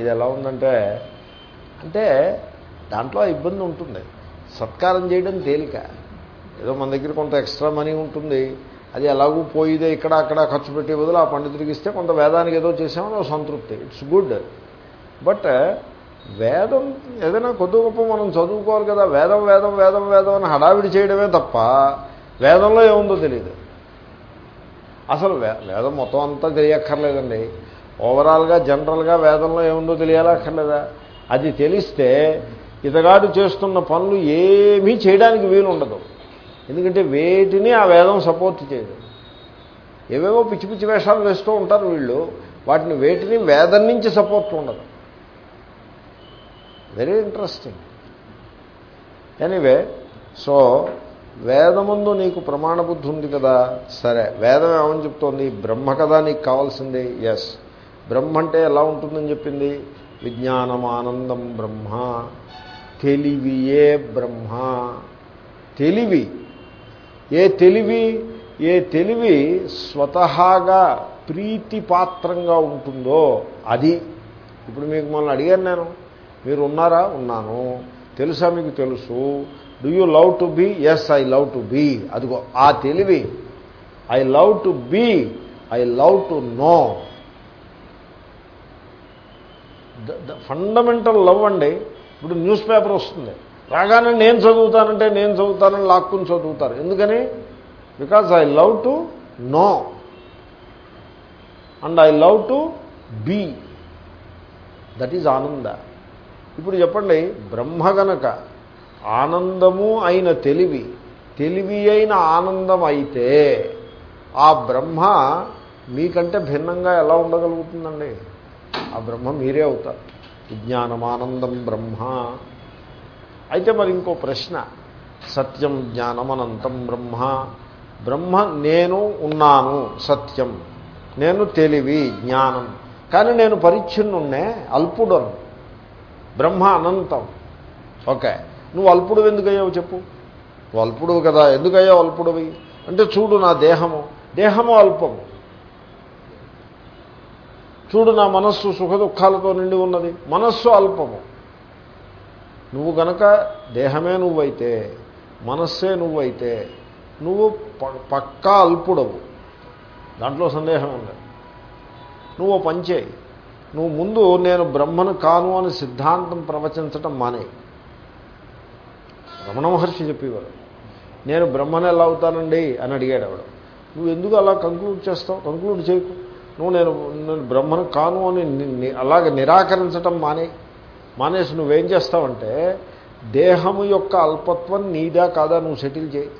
ఇది ఎలా ఉందంటే అంటే దాంట్లో ఇబ్బంది ఉంటుంది. సత్కారం చేయడం తేలిక. ఏదో మన దగ్గర కొంత ఎక్స్ట్రా మనీ ఉంటుంది. అది ఎలాగూ పోయిదే ఇక్కడ అక్కడ ఖర్చు పెట్టే బదులు ఆ పండితుడికి ఇస్తే కొంత వేదానికి ఏదో చేసామో సంతృప్తి. ఇట్స్ గుడ్ బట్ వేదం ఏదైనా కొద్ది గొప్ప మనం చదువుకోవాలి కదా. వేదం వేదం వేదం వేదం అని హడావిడి చేయడమే తప్ప వేదంలో ఏముందో తెలియదు అసలు వే వేదం మొత్తం అంతా తెలియక్కర్లేదండి. ఓవరాల్గా జనరల్గా వేదంలో ఏముందో తెలియాలక్కర్లేదా? అది తెలిస్తే ఇతగాడు చేస్తున్న పనులు ఏమీ చేయడానికి వీలు ఉండదు ఎందుకంటే వేటిని ఆ వేదం సపోర్ట్ చేయదు. ఏవేవో పిచ్చి పిచ్చి వేషాలు వేస్తూ ఉంటారు వీళ్ళు. వాటిని వేటిని వేదం నుంచి సపోర్ట్ ఉండదు. వెరీ ఇంట్రెస్టింగ్ ఎనీవే సో వేదముందు నీకు ప్రమాణ బుద్ధి ఉంది కదా? సరే వేదం ఏమని చెప్తోంది? బ్రహ్మ కదా నీకు కావాల్సింది? ఎస్ బ్రహ్మ అంటే ఎలా ఉంటుందని చెప్పింది? విజ్ఞానం ఆనందం బ్రహ్మ తెలివియే బ్రహ్మ. తెలివి. ఏ తెలివి? ఏ తెలివి స్వతహాగా ప్రీతిపాత్రంగా ఉంటుందో అది. ఇప్పుడు మీకు మొన్న అడిగాను నేను. మీరు ఉన్నారా ఉన్నాను. తెలుసా మీకు తెలుసు? Do you love to be yes I love to be అదిగో ఆ తెలివి. I love to be I love to know fundamental love అండి. ఇప్పుడు న్యూస్ పేపర్ వస్తుంది. రాగానే నేను చదువుతానంటే నేను చదువుతానని లాక్కుని చదువుతారు. ఎందుకని? Because I love to know. And I love to be. That is ఆనంద. ఇప్పుడు చెప్పండి బ్రహ్మ గనక ఆనందము అయిన తెలివి తెలివి అయిన ఆనందం అయితే ఆ బ్రహ్మ మీకంటే భిన్నంగా ఎలా ఉండగలుగుతుందండి? ఆ బ్రహ్మ మీరే అవుతారు. విజ్ఞానమానందం బ్రహ్మ. అయితే మరి ఇంకో ప్రశ్న. సత్యం జ్ఞానం అనంతం బ్రహ్మ. బ్రహ్మ నేను ఉన్నాను సత్యం. నేను తెలివి జ్ఞానం. కానీ నేను పరిచ్ఛిన్నున్నే అల్పుడను. బ్రహ్మ అనంతం. ఓకే. నువ్వు అల్పుడు ఎందుకయ్యావు చెప్పు? నువ్వు అల్పుడు కదా. ఎందుకయ్యావు అల్పుడువి? అంటే చూడు నా దేహము. దేహము అల్పము. చూడు నా మనస్సు సుఖ దుఃఖాలతో నిండి ఉన్నది. మనస్సు అల్పము. నువ్వు గనక దేహమే నువ్వైతే మనస్సే నువ్వైతే నువ్వు ప- పక్కా అల్పుడవు. దాంట్లో సందేహం ఉండదు నువ్వు పంచేయి నువ్వు ముందు నేను బ్రహ్మను కాను అని సిద్ధాంతం ప్రవచించటం మానే రమణ మహర్షి చెప్పేవారు నేను బ్రహ్మను ఎలా అవుతానండి? అని అడిగాడు ఆవిడ. నువ్వు ఎందుకు అలా కంక్లూడ్ చేస్తావు? కంక్లూడ్ చేయకు. నువ్వు నేను నేను బ్రహ్మను కాను అని అలాగే అలాగ నిరాకరించటం మానే మానేసి నువ్వేం చేస్తావంటే దేహము యొక్క అల్పత్వం నీదా కాదా నువ్వు సెటిల్ చేయి.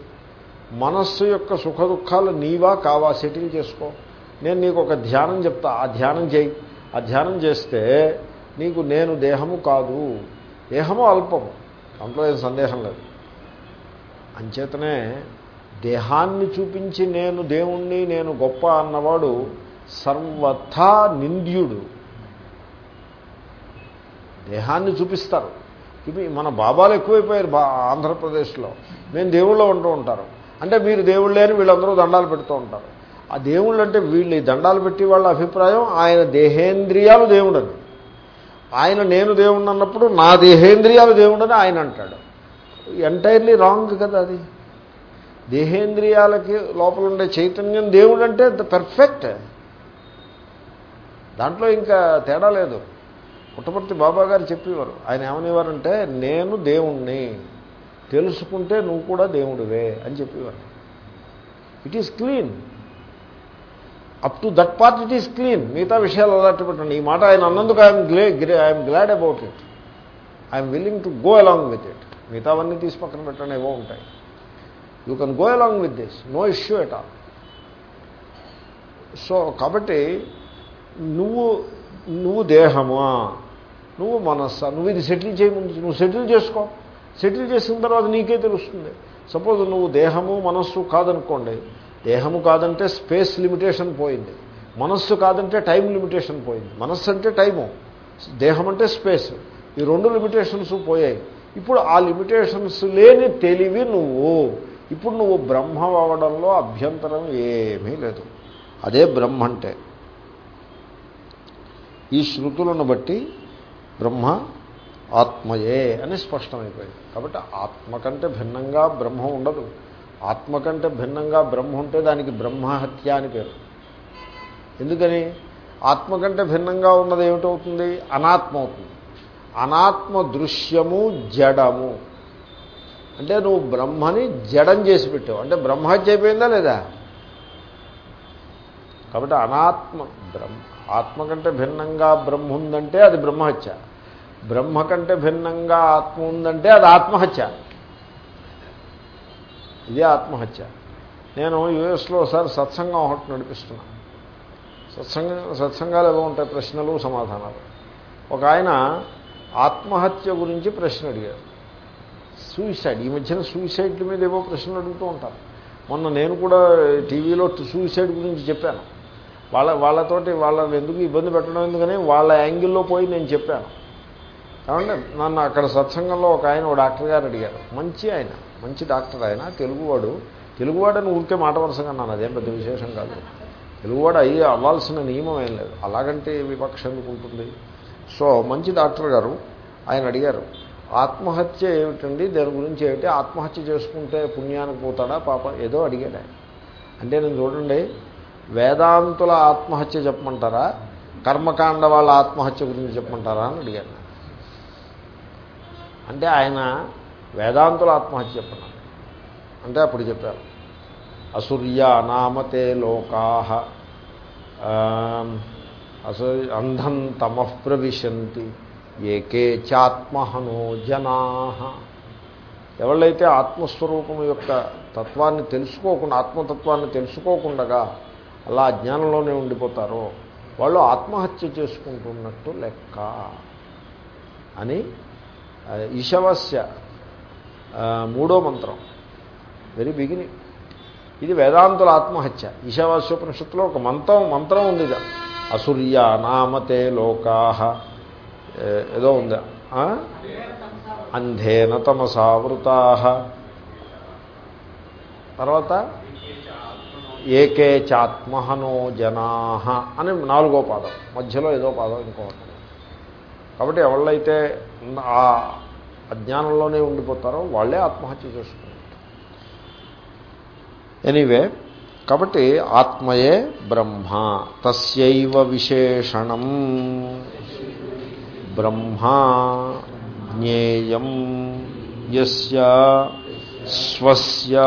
మనస్సు యొక్క సుఖ దుఃఖాలు నీవా కావా సెటిల్ చేసుకో. నేను నీకు ఒక ధ్యానం చెప్తా ఆ ధ్యానం చేయి. ఆ ధ్యానం చేస్తే నీకు నేను దేహము కాదు. దేహము అల్పము. దాంట్లో ఏం సందేహం లేదు. అంచేతనే దేహాన్ని చూపించి నేను దేవుణ్ణి నేను గొప్ప అన్నవాడు సర్వథా నింద్యుడు. దేహాన్ని చూపిస్తారు. చూపి మన బాబాలు ఎక్కువైపోయారు బా ఆంధ్రప్రదేశ్లో. మేము దేవుళ్ళు అంటూ ఉంటారు. అంటే మీరు దేవుళ్ళే అని వీళ్ళందరూ దండాలు పెడుతూ ఉంటారు. ఆ దేవుళ్ళు అంటే వీళ్ళు దండాలు పెట్టి వాళ్ళ అభిప్రాయం ఆయన దేహేంద్రియాలు దేవుడని. ఆయన నేను దేవుడిని అన్నప్పుడు నా దేహేంద్రియాలు దేవుడని ఆయన అంటాడు. ఎంటైర్లీ రాంగ్ కదా అది. దేహేంద్రియాలకి లోపల ఉండే చైతన్యం దేవుడు అంటే పెర్ఫెక్ట్ దాంట్లో ఇంకా తేడా లేదు. పుట్టపర్తి బాబా గారు చెప్పేవారు. ఆయన ఏమనేవారంటే నేను దేవుణ్ణి. తెలుసుకుంటే నువ్వు కూడా దేవుడివే అని చెప్పేవారు. It is clean up to that part it is clean మిగతా విషయాలు అలాంటి పెట్టండి. ఈ మాట ఆయన అన్నందుకు I'm గ్లే I'm glad about it I'm willing to go along with it మిగతావన్నీ తీసి పక్కన పెట్టండి ఏవో ఉంటాయి. You can go along with this no issue at all so కాబట్టి నువ్వు నువ్వు దేహమా? నువ్వు మనస్సా? నువ్వు ఇది సెటిల్ చేయముందు నువ్వు సెటిల్ చేసుకో. సెటిల్ చేసిన తర్వాత నీకే తెలుస్తుంది. సపోజ్ నువ్వు దేహము మనస్సు కాదనుకోండి. దేహము కాదంటే స్పేస్ లిమిటేషన్ పోయింది. మనస్సు కాదంటే టైం లిమిటేషన్ పోయింది. మనస్సు అంటే టైము. దేహం అంటే స్పేస్. ఈ రెండు లిమిటేషన్స్ పోయాయి. ఇప్పుడు ఆ లిమిటేషన్స్ లేని తెలివి నువ్వు. ఇప్పుడు నువ్వు బ్రహ్మ అవ్వడంలో అభ్యంతరం ఏమీ లేదు. అదే బ్రహ్మ అంటే. ఈ శృతులను బట్టి బ్రహ్మ ఆత్మయే అని స్పష్టమైపోయింది. కాబట్టి ఆత్మ కంటే భిన్నంగా బ్రహ్మ ఉండదు. ఆత్మ కంటే భిన్నంగా బ్రహ్మ ఉంటే దానికి బ్రహ్మహత్య అని పేరు. ఎందుకని? ఆత్మ కంటే భిన్నంగా ఉన్నది ఏమిటవుతుంది? అనాత్మ అవుతుంది. అనాత్మ దృశ్యము జడము. అంటే నువ్వు బ్రహ్మని జడం చేసి పెట్టావు. అంటే బ్రహ్మహత్య అయిపోయిందా లేదా? కాబట్టి అనాత్మ బ్రహ్మ. ఆత్మ కంటే భిన్నంగా బ్రహ్మ ఉందంటే అది బ్రహ్మహత్య. బ్రహ్మ కంటే భిన్నంగా ఆత్మ ఉందంటే అది ఆత్మహత్య. ఇదే ఆత్మహత్య. నేను యుఎస్లో ఒకసారి సత్సంగం ఒకటి నడిపిస్తున్నాను సత్సంగ సత్సంగాలు ఏవో ఉంటాయి? ప్రశ్నలు సమాధానాలు. ఒక ఆయన ఆత్మహత్య గురించి ప్రశ్న అడిగారు. సూసైడ్ ఈ మధ్యన సూసైడ్ మీద ఏవో ప్రశ్నలు అడుగుతూ ఉంటారు. మొన్న నేను కూడా టీవీలో సూసైడ్ గురించి చెప్పాను. వాళ్ళ వాళ్ళతోటి వాళ్ళని ఎందుకు ఇబ్బంది పెట్టడం ఎందుకని వాళ్ళ యాంగిల్లో పోయి నేను చెప్పాను. కాబట్టి నన్ను అక్కడ సత్సంగంలో ఒక ఆయన ఓ డాక్టర్ గారు అడిగారు. మంచి ఆయన మంచి డాక్టర్ ఆయన తెలుగువాడు. తెలుగువాడని ఊరికే మాట వరుసగా అన్నాను. అదేం పెద్ద విశేషం కాదు. తెలుగువాడు అయ్యి అవ్వాల్సిన నియమం ఏం లేదు. అలాగంటే వివక్ష ఎందుకుంటుంది సో మంచి డాక్టర్ గారు ఆయన అడిగారు. ఆత్మహత్య ఏమిటండి? దాని గురించి ఏమిటి? ఆత్మహత్య చేసుకుంటే పుణ్యానికి పోతాడా పాప? ఏదో అడిగాడు ఆయన. అంటే నేను చూడండి వేదాంతుల ఆత్మహత్య చెప్పమంటారా? కర్మకాండ వాళ్ళ ఆత్మహత్య గురించి చెప్పమంటారా అని అడిగాను అంటే ఆయన వేదాంతుల ఆత్మహత్య చెప్పన్నారు. అంటే అప్పుడు చెప్పారు. అసూర్య నామతే లోకా అసూ అంధం తమః ప్రవిశంతి ఏకే చాత్మహనో జనా. ఎవళ్ళైతే ఆత్మస్వరూపం యొక్క తత్వాన్ని తెలుసుకోకుండా ఆత్మతత్వాన్ని తెలుసుకోకుండా అలా అజ్ఞానంలోనే ఉండిపోతారో వాళ్ళు ఆత్మహత్య చేసుకుంటున్నట్టు లెక్క అని ఈశవస్య మూడో మంత్రం. వెరీ బిగినింగ్ ఇది వేదాంతుల ఆత్మహత్య. ఈశావాస్యోపనిషత్తులో ఒక మంత్రం మంత్రం ఉంది ఇది అసూర్య నామతే లోకా. ఏదో ఉందా. అంధేన తమసావృతా. తర్వాత? ఏకే చాత్మహనో జనా అని నాలుగో పాదం. మధ్యలో ఏదో పాదం ఇంకోటి. కాబట్టి ఎవళ్ళైతే ఆ అజ్ఞానంలోనే ఉండిపోతారో వాళ్ళే ఆత్మహత్య చేసుకుంటారు. ఎనీవే కాబట్టి ఆత్మయే బ్రహ్మ తస్యైవ విశేషణం. బ్రహ్మ జ్ఞేయం యస్య స్వస్య.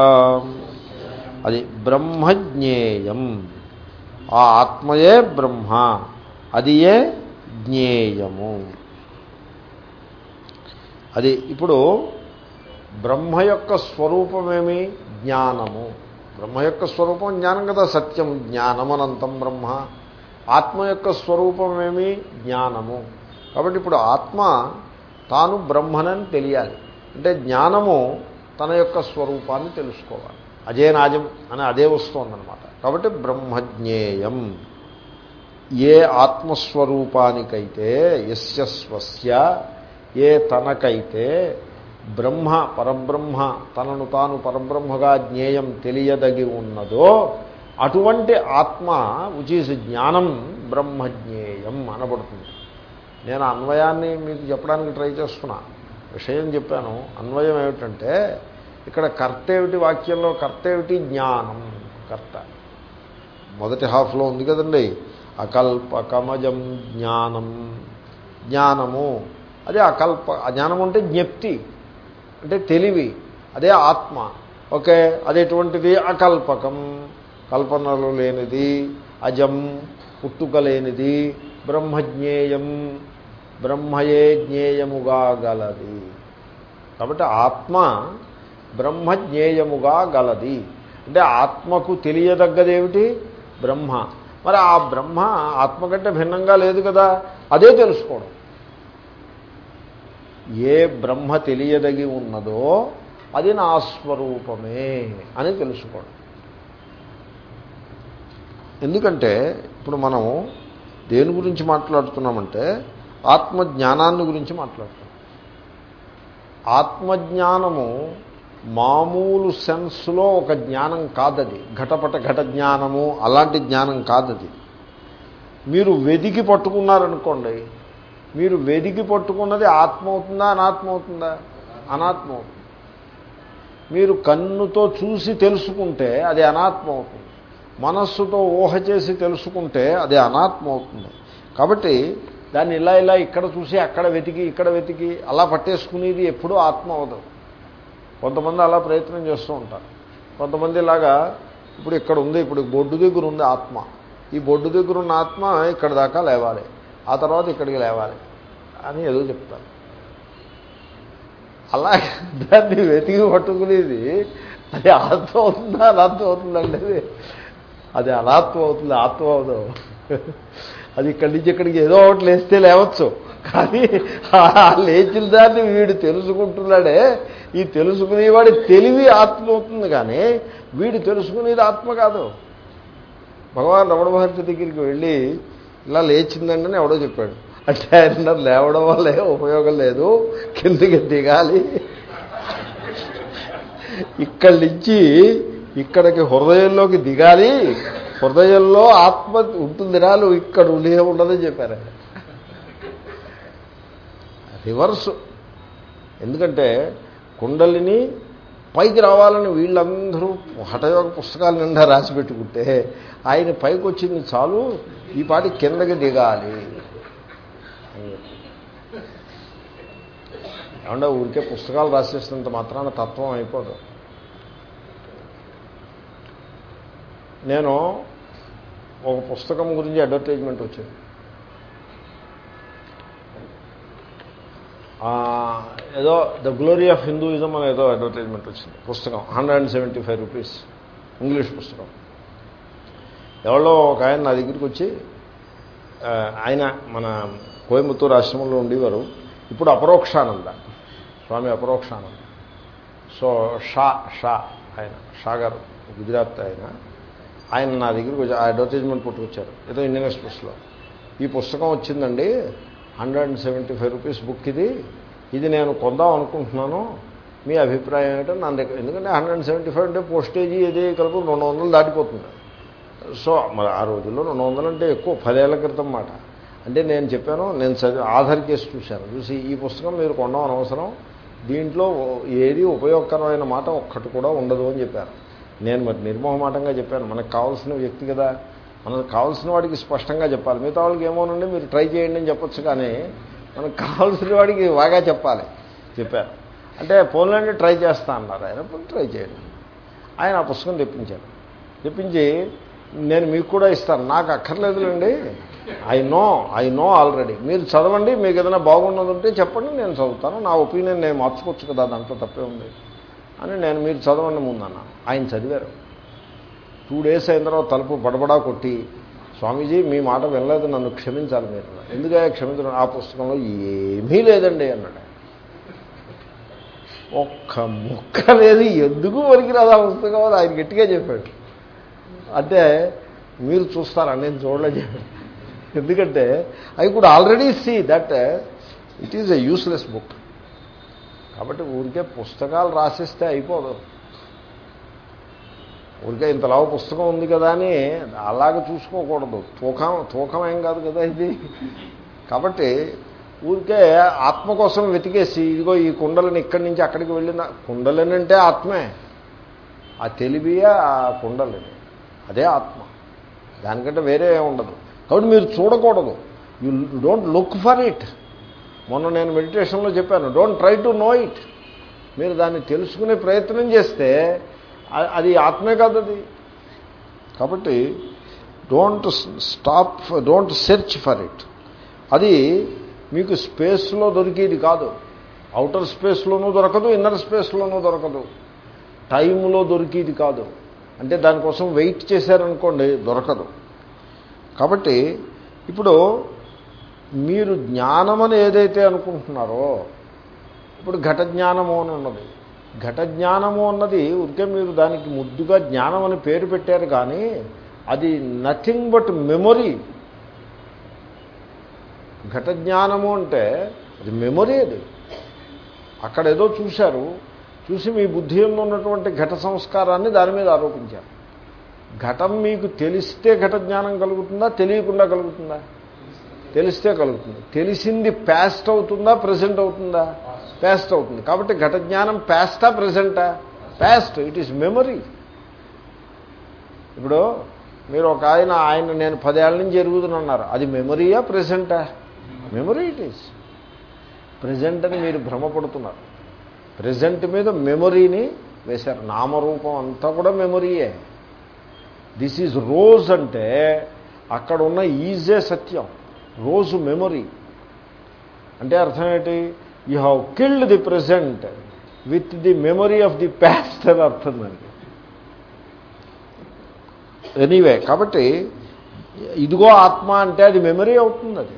అది బ్రహ్మజ్ఞేయం. ఆ ఆత్మయే బ్రహ్మ అది ఏ జ్ఞేయము. అది ఇప్పుడు బ్రహ్మ యొక్క స్వరూపమేమి? జ్ఞానము. బ్రహ్మ యొక్క స్వరూపం జ్ఞానం కదా సత్యం జ్ఞానమనంతం బ్రహ్మ. ఆత్మ యొక్క స్వరూపమేమి? జ్ఞానము. కాబట్టి ఇప్పుడు ఆత్మ తాను బ్రహ్మనని తెలియాలి. అంటే జ్ఞానము తన యొక్క స్వరూపాన్ని తెలుసుకోవాలి. అజేనాజం అని అదే వస్తోందనమాట కాబట్టి బ్రహ్మజ్ఞేయం. ఏ ఆత్మస్వరూపానికైతే యస్య స్వస్య ఏ తనకైతే బ్రహ్మ పరబ్రహ్మ తనను తాను పరబ్రహ్మగా జ్ఞేయం తెలియదగి ఉన్నదో అటువంటి ఆత్మ విచ్ ఈజ్ జ్ఞానం బ్రహ్మజ్ఞేయం అనబడుతుంది. నేను అన్వయాన్ని మీకు చెప్పడానికి ట్రై చేస్తున్నా. విషయం చెప్పాను. అన్వయం ఏమిటంటే ఇక్కడ కర్త ఏమిటి వాక్యంలో కర్త ఏమిటి జ్ఞానం కర్త. మొదటి హాఫ్లో ఉంది కదండి. అకల్పకమజం జ్ఞానం. జ్ఞానము. అదే అకల్ప జ్ఞానం అంటే జ్ఞప్తి అంటే తెలివి అదే ఆత్మ. ఓకే అదేటువంటిది అకల్పకం. కల్పనలు లేనిది అజం పుట్టుక లేనిది బ్రహ్మజ్ఞేయం బ్రహ్మయే జ్ఞేయముగా గలది. కాబట్టి ఆత్మ బ్రహ్మజ్ఞేయముగా గలది. అంటే ఆత్మకు తెలియదగ్గదేమిటి? బ్రహ్మ. మరి ఆ బ్రహ్మ ఆత్మ కంటే భిన్నంగా లేదు కదా? అదే తెలుసుకోవడం. ఏ బ్రహ్మ తెలియదగి ఉన్నదో అది నా స్వరూపమే అని తెలుసుకోవడం. ఎందుకంటే ఇప్పుడు మనం దేని గురించి మాట్లాడుతున్నామంటే ఆత్మజ్ఞానాన్ని గురించి మాట్లాడుతున్నాం. ఆత్మజ్ఞానము మామూలు సెన్స్లో ఒక జ్ఞానం కాదది. ఘటపట ఘట జ్ఞానము అలాంటి జ్ఞానం కాదది. మీరు వెదికి పట్టుకున్నారనుకోండి మీరు వెదికి పట్టుకున్నది ఆత్మ అవుతుందా అనాత్మ అవుతుందా అనాత్మ అవుతుంది మీరు కన్నుతో చూసి తెలుసుకుంటే అది అనాత్మ అవుతుంది మనస్సుతో ఊహ చేసి తెలుసుకుంటే అది అనాత్మ అవుతుంది కాబట్టి దాన్ని ఇలా ఇలా ఇక్కడ చూసి అక్కడ వెతికి ఇక్కడ వెతికి అలా పట్టేసుకునేది ఎప్పుడూ ఆత్మ అవదు. కొంతమంది అలా ప్రయత్నం చేస్తూ ఉంటారు. కొంతమంది ఇలాగా ఇప్పుడు ఇక్కడ ఉంది ఇప్పుడు బొడ్డు దగ్గర ఉంది ఆత్మ. ఈ బొడ్డు దగ్గర ఉన్న ఆత్మ ఇక్కడ దాకా లేవాలి. ఆ తర్వాత ఇక్కడికి లేవాలి. అని ఏదో చెప్తారు. అలాగే దాన్ని వెతికి పట్టుకునేది అది ఆత్మ అవుతుందా అనాత్మ అవుతుందండి అది అది అనాత్మ అవుతుంది ఆత్మ అవదు. అది ఇక్కడి నుంచి ఇక్కడికి ఏదో ఒకటి లేస్తే లేవచ్చు. కానీ లేచిన దాన్ని వీడు తెలుసుకుంటున్నాడే ఈ తెలుసుకునేవాడి తెలివి ఆత్మ అవుతుంది కానీ వీడు తెలుసుకునేది ఆత్మ కాదు. భగవాన్ రమణ మహర్షి దగ్గరికి వెళ్ళి ఇలా లేచిందండి అని ఎవడో చెప్పాడు. అంటే ఆయన లేవడం వల్లే ఉపయోగం లేదు కిందకి దిగాలి. ఇక్కడి నుంచి ఇక్కడికి హృదయంలోకి దిగాలి. హృదయంలో ఆత్మ ఉంటుంది రాలు ఇక్కడ ఉండే ఉండదని చెప్పారు. రివర్స్. ఎందుకంటే కుండలిని పైకి రావాలని వీళ్ళందరూ హఠయోగ పుస్తకాలు నిండా రాసి పెట్టుకుంటే ఆయన పైకి వచ్చింది చాలు ఈ పాటి కిందకి దిగాలి. అని ఏమంటే ఊరికే పుస్తకాలు రాసేసినంత మాత్రాన తత్వం అయిపోదు. నేను ఒక పుస్తకం గురించి అడ్వర్టైజ్మెంట్ వచ్చింది ఏదో ద గ్లోరీ ఆఫ్ హిందూయిజం అని ఏదో అడ్వర్టైజ్మెంట్ వచ్చింది. పుస్తకం. Hundred and seventy five rupees English పుస్తకం. ఎవరో ఒక ఆయన నా దగ్గరికి వచ్చి ఆయన మన కోయంబత్తూరు ఆశ్రమంలో ఉండేవారు. ఇప్పుడు అపరోక్షానంద. స్వామి అపరోక్షానంద. సో షా షా ఆయన షా గారు గుజరాత్ ఆయన. ఆయన నా దగ్గరికి వచ్చి ఆ అడ్వర్టైజ్మెంట్ పుట్టుకొచ్చారు. ఏదో ఇండియన్ ఎక్స్ప్రెస్లో ఈ పుస్తకం వచ్చిందండి. Hundred and seventy five rupees book ఇది. ఇది నేను కొందాం అనుకుంటున్నాను. మీ అభిప్రాయం ఏంటో నా దగ్గర ఎందుకంటే హండ్రెడ్ అండ్ సెవెంటీ ఫైవ్ అంటే పోస్టేజీ ఇది కలుపు రెండు వందలు దాటిపోతుంది. సో మరి ఆ రోజుల్లో రెండు వందలు అంటే ఎక్కువ పదేళ్ళ క్రితం మాట. అంటే నేను చెప్పాను నేను చదివి ఆధార్ కేసు చూశాను. చూసి ఈ పుస్తకం మీరు కొనడం అనవసరం. దీంట్లో ఏది ఉపయోగకరమైన మాట ఒక్కటి కూడా ఉండదు అని చెప్పాను నేను మరి నిర్మోహమాటంగా చెప్పాను మనకు కావాల్సిన వ్యక్తి కదా. మనకు కావాల్సిన వాడికి స్పష్టంగా చెప్పాలి. మిగతా వాళ్ళకి ఏమోనండి మీరు ట్రై చేయండి అని చెప్పొచ్చు కానీ మనకు కావాల్సిన వాడికి బాగా చెప్పాలి. చెప్పారు. అంటే పోన్లండి ట్రై చేస్తా అన్నారు ఆయన. ట్రై చేయండి. ఆయన ఆ పుస్తకం తెప్పించారు. తెప్పించి నేను మీకు కూడా ఇస్తాను. నాకు అక్కర్లేదులేండి. I know I know already మీరు చదవండి మీకు ఏదైనా బాగున్నదంటే చెప్పండి నేను చదువుతాను. నా ఒపీనియన్ నేను మార్చుకోవచ్చు కదా దాంట్లో తప్పే ఉంది అని నేను మీరు చదవండి ముందన్న. ఆయన చదివారు. టూ డేస్ అయిన తర్వాత తలుపు బడబడా కొట్టి స్వామీజీ మీ మాట వినలేదు నన్ను క్షమించాలి మీరు. ఎందుకంటే క్షమించడం? ఆ పుస్తకంలో ఏమీ లేదండి అన్నాడు ఒక్క ముక్క లేదు. ఎందుకు పనికిరాదు ఆ పుస్తకం అని ఆయన గట్టిగా చెప్పాడు. అంటే మీరు చూస్తారా? నేను చూడలేదు. చెప్పాడు ఎందుకంటే I could already see that it is a useless book కాబట్టి ఊరికే పుస్తకాలు రాసిస్తే అయిపోదు. ఊరికే ఇంతలా పుస్తకం ఉంది కదా అని అలాగ చూసుకోకూడదు. తూకం తూకం ఏం కాదు కదా ఇది. కాబట్టి ఊరికే ఆత్మ కోసం వెతికేసి ఇదిగో ఈ కుండలని ఇక్కడి నుంచి అక్కడికి వెళ్ళిన కుండలని అంటే ఆత్మే. ఆ తెలివియే ఆ కుండలని. అదే ఆత్మ. దానికంటే వేరే ఉండదు. కాబట్టి మీరు చూడకూడదు. You don't look for it మొన్న నేను మెడిటేషన్లో చెప్పాను don't try to know it మీరు దాన్ని తెలుసుకునే ప్రయత్నం చేస్తే అది ఆత్మే కాదు అది. కాబట్టి don't stop don't search for it అది మీకు స్పేస్లో దొరికేది కాదు. అవుటర్ స్పేస్లోనూ దొరకదు ఇన్నర్ స్పేస్లోనూ దొరకదు. టైంలో దొరికేది కాదు. అంటే దానికోసం వెయిట్ చేశారనుకోండి దొరకదు. కాబట్టి ఇప్పుడు మీరు జ్ఞానమని ఏదైతే అనుకుంటున్నారో ఇప్పుడు ఘట జ్ఞానము అని ఉన్నది. ఘట జ్ఞానము అన్నది ఉరికే మీరు దానికి ముద్దుగా జ్ఞానం అని పేరు పెట్టారు కానీ అది నథింగ్ బట్ మెమొరీ. ఘట జ్ఞానము అంటే అది మెమొరీ అది. అక్కడ ఏదో చూశారు చూసి మీ బుద్ధి ఉన్నటువంటి ఘట సంస్కారాన్ని దాని మీద ఆరోపించారు. ఘటం మీకు తెలిస్తే ఘట జ్ఞానం కలుగుతుందా తెలియకుండా కలుగుతుందా? తెలిస్తే కలుగుతుంది. తెలిసింది ప్యాస్ట్ అవుతుందా ప్రజెంట్ అవుతుందా? ప్యాస్ట్ అవుతుంది. కాబట్టి ఘట జ్ఞానం ప్యాస్టా ప్రజెంటా ప్యాస్ట్ ఇట్ ఈస్ మెమరీ ఇప్పుడు మీరు ఒక ఆయన ఆయన నేను పదేళ్ళ నుంచి ఎరుగుతున్నారు అది మెమరీయా ప్రజెంటా మెమరీ ఇట్ ఈస్ ప్రజెంట్ అని మీరు భ్రమపడుతున్నారు. ప్రజెంట్ మీద మెమరీని వేశారు. నామరూపం అంతా కూడా మెమరీయే దిస్ ఈజ్ రోజ్ అంటే అక్కడ ఉన్న ఈజే సత్యం. రోజు మెమరీ. అంటే అర్థం ఏంటి? You have killed the present with the memory of the past అని అర్థం దానికి. ఎనీవే కాబట్టి ఇదిగో ఆత్మ అంటే అది మెమరీ అవుతుంది అది.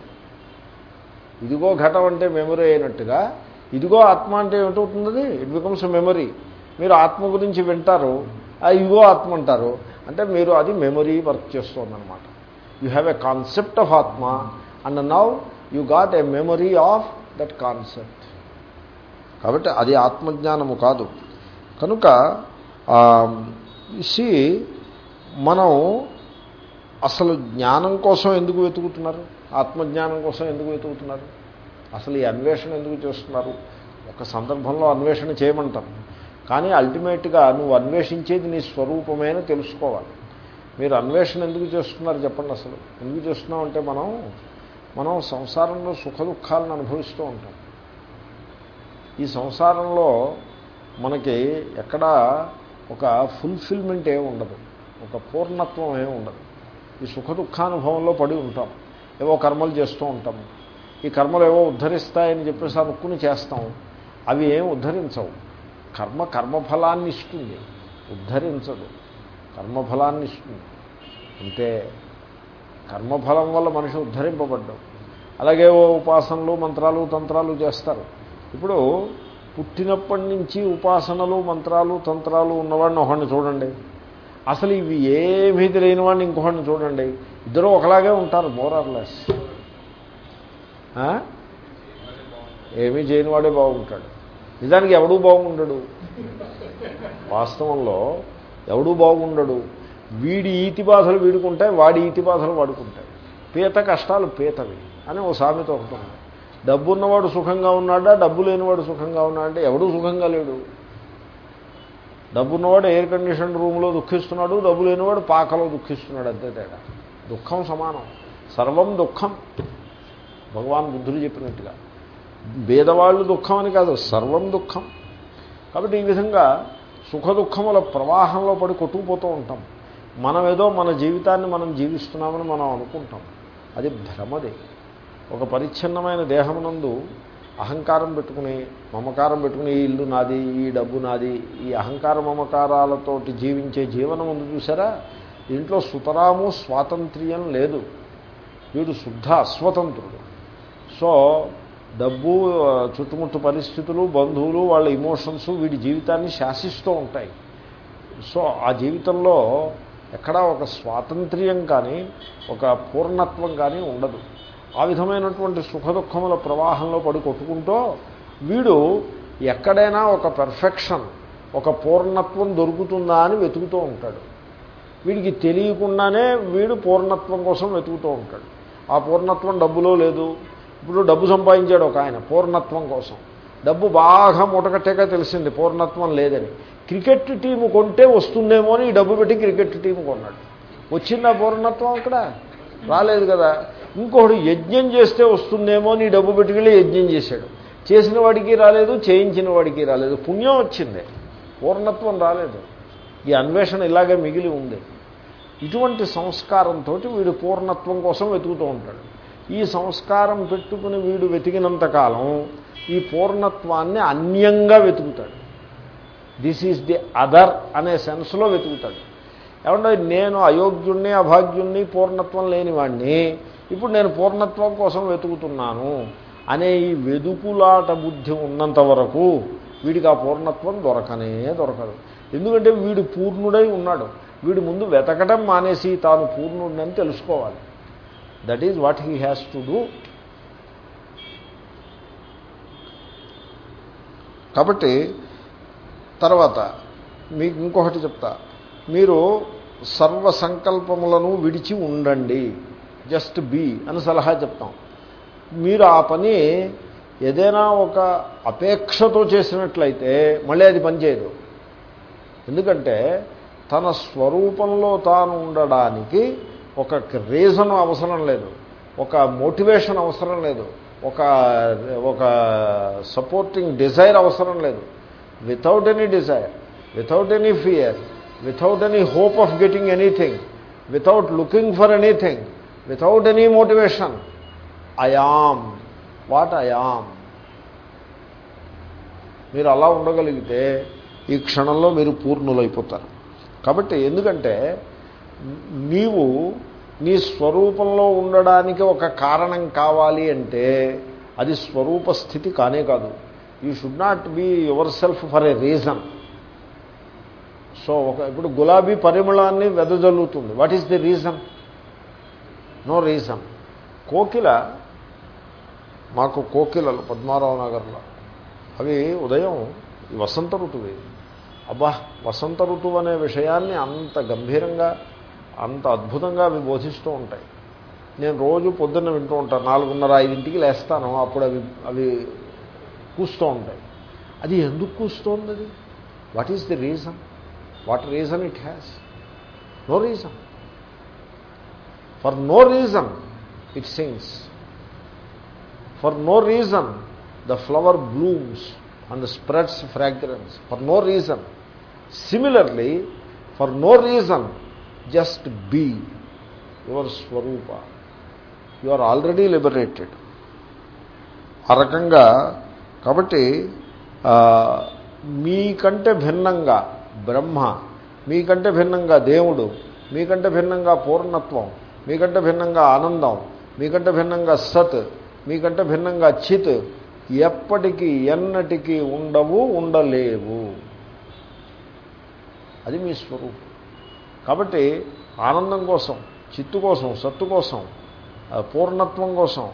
ఇదిగో ఘటం అంటే మెమరీ అయినట్టుగా ఇదిగో ఆత్మ అంటే ఏమిటవుతుంది అది? ఇట్ బికమ్స్ మెమరీ మీరు ఆత్మ గురించి వింటారు ఇదిగో ఆత్మ అంటారు. అంటే మీరు అది మెమరీ వర్క్ చేస్తుందన్నమాట. You have a concept of atma and now you got a memory of that concept కాబట్టి అది ఆత్మజ్ఞానము కాదు. కనుక సి మనం అసలు జ్ఞానం కోసం ఎందుకు వెతుకుతున్నారు? ఆత్మజ్ఞానం కోసం ఎందుకు వెతుకుతున్నారు? అసలు ఈ అన్వేషణ ఎందుకు చేస్తున్నారు? ఒక సందర్భంలో అన్వేషణ చేయమంటారు కానీ అల్టిమేట్గా నువ్వు అన్వేషించేది నీ స్వరూపమేని తెలుసుకోవాలి. మీరు అన్వేషణ ఎందుకు చేస్తున్నారు చెప్పండి అసలు? ఎందుకు చేస్తున్నావు అంటే మనం మనం సంసారంలో సుఖ దుఃఖాలను అనుభవిస్తూ ఉంటాం. ఈ సంసారంలో మనకి ఎక్కడా ఒక ఫుల్ఫిల్మెంట్ ఏమి ఉండదు. ఒక పూర్ణత్వం ఏమి ఉండదు. ఈ సుఖ దుఃఖానుభవంలో పడి ఉంటాం. ఏవో కర్మలు చేస్తూ ఉంటాం. ఈ కర్మలు ఏవో ఉద్ధరిస్తాయని చెప్పేసి అనుకుని చేస్తాం. అవి ఏం ఉద్ధరించవు. కర్మ కర్మఫలాన్ని ఇస్తుంది. ఉద్ధరించదు. కర్మఫలాన్ని ఇస్తుంది. అంటే కర్మఫలం వల్ల మనిషి ఉద్ధరింపబడ్డావు అలాగే ఓ ఉపాసనలు మంత్రాలు తంత్రాలు చేస్తారు. ఇప్పుడు పుట్టినప్పటి నుంచి ఉపాసనలు మంత్రాలు తంత్రాలు ఉన్నవాడిని ఒకడిని చూడండి. అసలు ఇవి ఏమీ తెలియని వాడిని ఇంకొకడిని చూడండి. ఇద్దరు ఒకలాగే ఉంటారు మోరార్లెస్ ఏమీ చేయని వాడే బాగుంటాడు. నిజానికి ఎవడూ బాగుండడు. వాస్తవంలో ఎవడూ బాగుండడు. వీడి ఈతి బాధలు వీడుకుంటాయి వాడి ఈతి బాధలు వాడుకుంటాయి. పీత కష్టాలు పీతవి అని ఓ సామెత ఒకటి ఉంది. డబ్బు ఉన్నవాడు సుఖంగా ఉన్నాడా డబ్బు లేనివాడు సుఖంగా ఉన్నాడంటే ఎవడూ సుఖంగా లేడు. డబ్బు ఉన్నవాడు ఎయిర్ కండిషన్ రూమ్లో దుఃఖిస్తున్నాడు డబ్బు లేనివాడు పాకలో దుఃఖిస్తున్నాడు అంతే తేడా. దుఃఖం సమానం. సర్వం దుఃఖం. భగవాన్ బుద్ధుడు చెప్పినట్టుగా. భేదవాళ్ళు దుఃఖం అని కాదు సర్వం దుఃఖం. కాబట్టి ఈ విధంగా సుఖ దుఃఖముల ప్రవాహంలో పడి కొట్టుకుపోతూ ఉంటాం. మనం ఏదో మన జీవితాన్ని మనం జీవిస్తున్నామని మనం అనుకుంటాం. అది భ్రమది. ఒక పరిచ్ఛిన్నమైన దేహమునందు అహంకారం పెట్టుకుని మమకారం పెట్టుకుని ఈ ఇల్లు నాది ఈ డబ్బు నాది ఈ అహంకార మమకారాలతోటి జీవించే జీవనం ఉంది చూసారా దీంట్లో సుతరాము స్వాతంత్ర్యం లేదు. వీడు శుద్ధ అస్వతంత్రుడు. సో డబ్బు చుట్టుముట్టు పరిస్థితులు బంధువులు వాళ్ళ ఇమోషన్స్ వీడి జీవితాన్ని శాసిస్తూ ఉంటాయి. సో ఆ జీవితంలో ఎక్కడా ఒక స్వాతంత్ర్యం కానీ ఒక పూర్ణత్వం కానీ ఉండదు. ఆ విధమైనటువంటి సుఖదుఖముల ప్రవాహంలో పడి కొట్టుకుంటూ వీడు ఎక్కడైనా ఒక పెర్ఫెక్షన్ ఒక పూర్ణత్వం దొరుకుతుందా అని వెతుకుతూ ఉంటాడు. వీడికి తెలియకుండానే వీడు పూర్ణత్వం కోసం వెతుకుతూ ఉంటాడు. ఆ పూర్ణత్వం డబ్బులో లేదు. ఇప్పుడు డబ్బు సంపాదించాడు ఒక ఆయన పూర్ణత్వం కోసం. డబ్బు బాగా మూటకట్టేగా తెలిసింది పూర్ణత్వం లేదని. క్రికెట్ టీము కొంటే వస్తుందేమో అని డబ్బు పెట్టి క్రికెట్ టీం కొన్నాడు. వచ్చిందా పూర్ణత్వం అక్కడ? రాలేదు కదా. ఇంకొకడు యజ్ఞం చేస్తే వస్తుందేమో అని డబ్బు పెట్టుకెళ్ళి యజ్ఞం చేశాడు. చేసిన వాడికి రాలేదు చేయించిన వాడికి రాలేదు. పుణ్యం వచ్చింది. పూర్ణత్వం రాలేదు. ఈ అన్వేషణ ఇలాగే మిగిలి ఉంది. ఇటువంటి సంస్కారంతో వీడు పూర్ణత్వం కోసం వెతుకుతూ ఉంటాడు. ఈ సంస్కారం పెట్టుకుని వీడు వెతికినంతకాలం ఈ పూర్ణత్వాన్ని అన్యంగా వెతుకుతాడు. దిస్ ఈజ్ ది అదర్ అనే సెన్స్లో వెతుకుతాడు. ఏమంటే నేను అయోగ్యుణ్ణి అభాగ్యుణ్ణి పూర్ణత్వం లేనివాడిని ఇప్పుడు నేను పూర్ణత్వం కోసం వెతుకుతున్నాను అనే ఈ వెదుకులాట బుద్ధి ఉన్నంత వరకు వీడికి ఆ పూర్ణత్వం దొరకనే దొరకదు. ఎందుకంటే వీడు పూర్ణుడై ఉన్నాడు. వీడు ముందు వెతకడం మానేసి తాను పూర్ణుడిని తెలుసుకోవాలి. That is what he has to do కాబట్టి తర్వాత మీకు ఇంకొకటి చెప్తా. మీరు సర్వ సంకల్పములను విడిచి ఉండండి. జస్ట్ బీ అని సలహా చెప్తాం. మీరు ఆ పని ఏదైనా ఒక అపేక్షతో చేసినట్లయితే మళ్ళీ అది పనిచేయదు ఎందుకంటే తన స్వరూపంలో తాను ఉండడానికి ఒక రీజన్ అవసరం లేదు. ఒక మోటివేషన్ అవసరం లేదు. ఒక ఒక సపోర్టింగ్ డిజైర్ అవసరం లేదు. Without any desire without any fear without any hope of getting anything without looking for anything without any motivation I am what I am మీరు అలా ఉండగలిగితే ఈ క్షణంలో మీరు పూర్ణులైపోతారు. కాబట్టి ఎందుకంటే నీవు నీ స్వరూపంలో ఉండడానికి ఒక కారణం కావాలి అంటే అది స్వరూప స్థితి కానే కాదు. You should not be yourself for a reason so ఒక ఇప్పుడు గులాబీ పరిమళాన్ని వెదజల్లుతుంది. What is the reason no reason కోకిల మాకు కోకిలలు పద్మారావు నగర్లో. అవి ఉదయం ఈ వసంత ఋతువు. అబ్బా వసంత ఋతువు అనే విషయాన్ని అంత గంభీరంగా అంత అద్భుతంగా అవి బోధిస్తూ ఉంటాయి. నేను రోజు పొద్దున్న వింటూ ఉంటాను. నాలుగున్నర ఐదింటికి లేస్తాను. అప్పుడు అవి అవి కూస్తూ ఉంటాయి. అది ఎందుకు కూస్తోంది అది? What is the reason what reason it has no reason for no reason it sings for no reason the flower blooms and spreads fragrance for no reason similarly for no reason just be your swarupa you are already liberated ఆ రకంగా కాబట్టి మీకంటే భిన్నంగా బ్రహ్మ మీకంటే భిన్నంగా దేవుడు మీకంటే భిన్నంగా పూర్ణత్వం మీకంటే భిన్నంగా ఆనందం మీకంటే భిన్నంగా సత్ మీకంటే భిన్నంగా చిత్ ఎప్పటికీ ఎన్నటికీ ఉండవు ఉండలేవు. అది మీ స్వరూపం. కాబట్టి ఆనందం కోసం చిత్తు కోసం సత్తు కోసం పూర్ణత్వం కోసం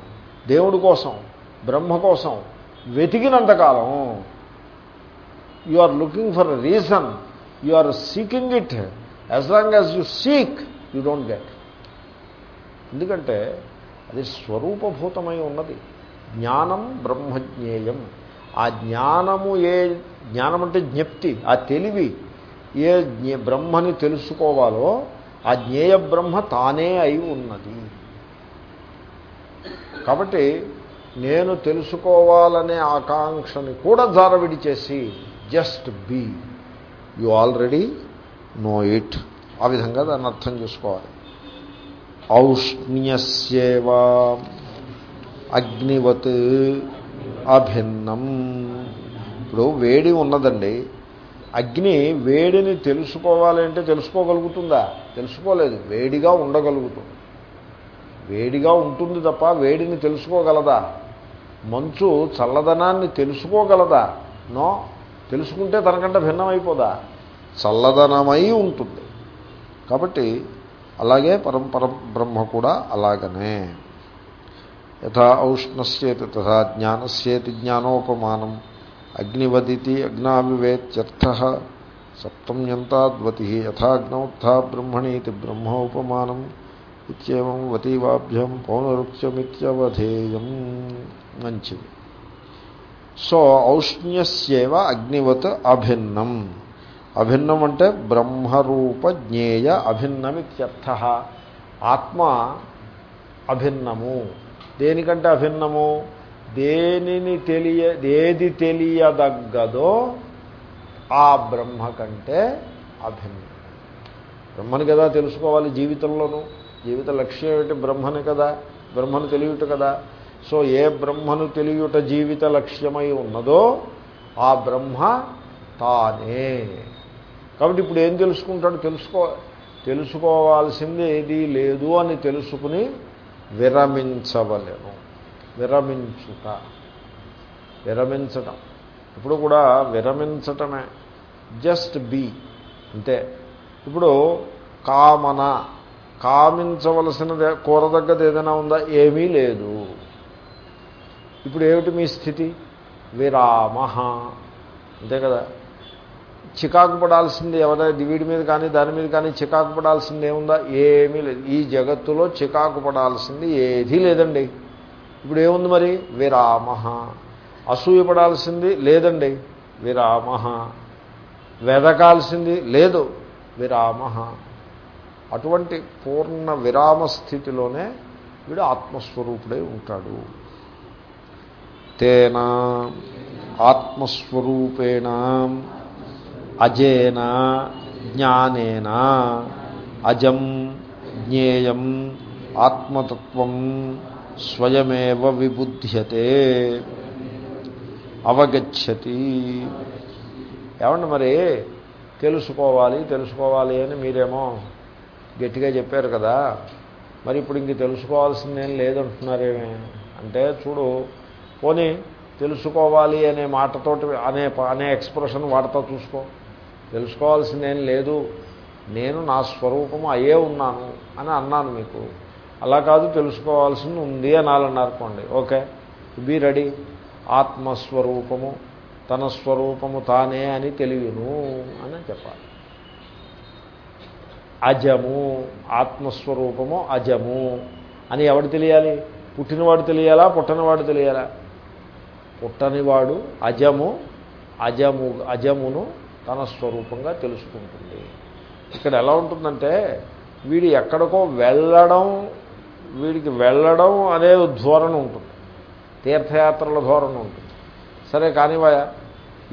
దేవుడి కోసం బ్రహ్మ కోసం వెతికినంతకాలం you are looking for reason you are seeking it as long as you seek you don't get ఎందుకంటే అది స్వరూపభూతమై ఉన్నది. జ్ఞానం బ్రహ్మజ్ఞేయం. ఆ జ్ఞానము ఏ జ్ఞానం అంటే జ్ఞప్తి ఆ తెలివి ఏ బ్రహ్మని తెలుసుకోవాలో ఆ జ్ఞేయ బ్రహ్మ తానే అయి ఉన్నది. కాబట్టి నేను తెలుసుకోవాలనే ఆకాంక్షని కూడా జారవిడి చేసి just be. You already know it. ఆ విధంగా దాన్ని అర్థం చేసుకోవాలి. ఔష్ణ్యస్యేవా అగ్నివత్ అభిన్నం. ఇప్పుడు వేడి ఉన్నదండి. అగ్ని వేడిని తెలుసుకోవాలంటే తెలుసుకోగలుగుతుందా? తెలుసుకోలేదు. వేడిగా ఉండగలుగుతుంది. వేడిగా ఉంటుంది తప్ప వేడిని తెలుసుకోగలదా? మంచు చల్లదనాన్ని తెలుసుకోగలదా? నో. తెలుసుకుంటే తనకంటే భిన్నమైపోదా? చల్లదనమై ఉంటుంది. కాబట్టి అలాగే పరంపర బ్రహ్మ కూడా అలాగనే. యథా ఔష్ణస్యేతి తథా జ్ఞానస్యేతి జ్ఞానోపమానం. అగ్నివదితి అగ్నావివేత్యర్థ సప్తమ్యంతాద్వతి యథాగ్నౌత్థా బ్రహ్మణీతి బ్రహ్మోపమానం ఇత్యేవం వతీవాభ్యం పౌనరుక్త్యమిత్యవధేయం మంచిది. సో ఔష్ణ్యస్యేవ అగ్నివత్ అభిన్నం. అభిన్నం అంటే బ్రహ్మరూప జ్ఞేయ అభిన్నమిత్యర్థ. ఆత్మ అభిన్నము. దేనికంటే అభిన్నము? దేనిని తెలియ ఏది తెలియదగ్గదో ఆ బ్రహ్మ కంటే అభిన్నం. బ్రహ్మని కదా తెలుసుకోవాలి జీవితంలోనూ. జీవిత లక్ష్యం ఏమిటి? బ్రహ్మని కదా. బ్రహ్మను తెలియట కదా. సో ఏ బ్రహ్మను తెలియట జీవిత లక్ష్యమై ఉన్నదో ఆ బ్రహ్మ తానే. కాబట్టి ఇప్పుడు ఏం తెలుసుకుంటాడు? తెలుసుకో తెలుసుకోవాల్సింది ఏదీ లేదు అని తెలుసుకుని విరమించవలేను. విరమించుట. విరమించటం. ఇప్పుడు కూడా విరమించటమే. Just be. అంతే. ఇప్పుడు కామన. కామించవలసినది కోరదగ్గది ఏదైనా ఉందా? ఏమీ లేదు. ఇప్పుడు ఏమిటి మీ స్థితి? విరామ అంతే కదా. చికాకు పడాల్సింది ఎవరైనా వీడి మీద కానీ దాని మీద కానీ చికాకు పడాల్సింది ఏముందా? ఏమీ లేదు. ఈ జగత్తులో చికాకు పడాల్సింది ఏదీ లేదండి. ఇప్పుడు ఏముంది మరి? విరామ. అసూయపడాల్సింది లేదండి. విరామ. వెదకాల్సింది లేదు. విరామ. అటువంటి పూర్ణ విరామ స్థితిలోనే వీడు ఆత్మస్వరూపుడై ఉంటాడు. తేన ఆత్మస్వరూపేణ అజేన జ్ఞానేన అజం జ్ఞేయం ఆత్మతత్వం స్వయమేవ విబుధ్యతే. అవగచ్చతి. ఏమండి మరి? తెలుసుకోవాలి తెలుసుకోవాలి అని మీరేమో గట్టిగా చెప్పారు కదా. మరి ఇప్పుడు ఇంక తెలుసుకోవాల్సిందేం లేదంటున్నారేమే. అంటే చూడు పోనీ తెలుసుకోవాలి అనే మాటతోటి అనే అనే ఎక్స్ప్రెషన్ వాడతా చూసుకో. తెలుసుకోవాల్సిందేం లేదు. నేను నా స్వరూపము అయ్యే ఉన్నాను అని అన్నాను మీకు. అలా కాదు తెలుసుకోవాల్సింది ఉంది అనాలన్నారుకోండి ఓకే బీ రెడీ. ఆత్మస్వరూపము తన స్వరూపము తానే అని తెలియను అని చెప్పాలి. అజము ఆత్మస్వరూపము అజము అని ఎవడు తెలియాలి? పుట్టినవాడు తెలియాలా? పుట్టనివాడు తెలియాలా? పుట్టనివాడు అజము అజము అజమును తన స్వరూపంగా తెలుసుకుంటుంది. ఇక్కడ ఎలా ఉంటుందంటే వీడు ఎక్కడికో వెళ్ళడం వీడికి వెళ్ళడం అనే ధోరణి ఉంటుంది. తీర్థయాత్రల ధోరణి ఉంటుంది. సరే కానీ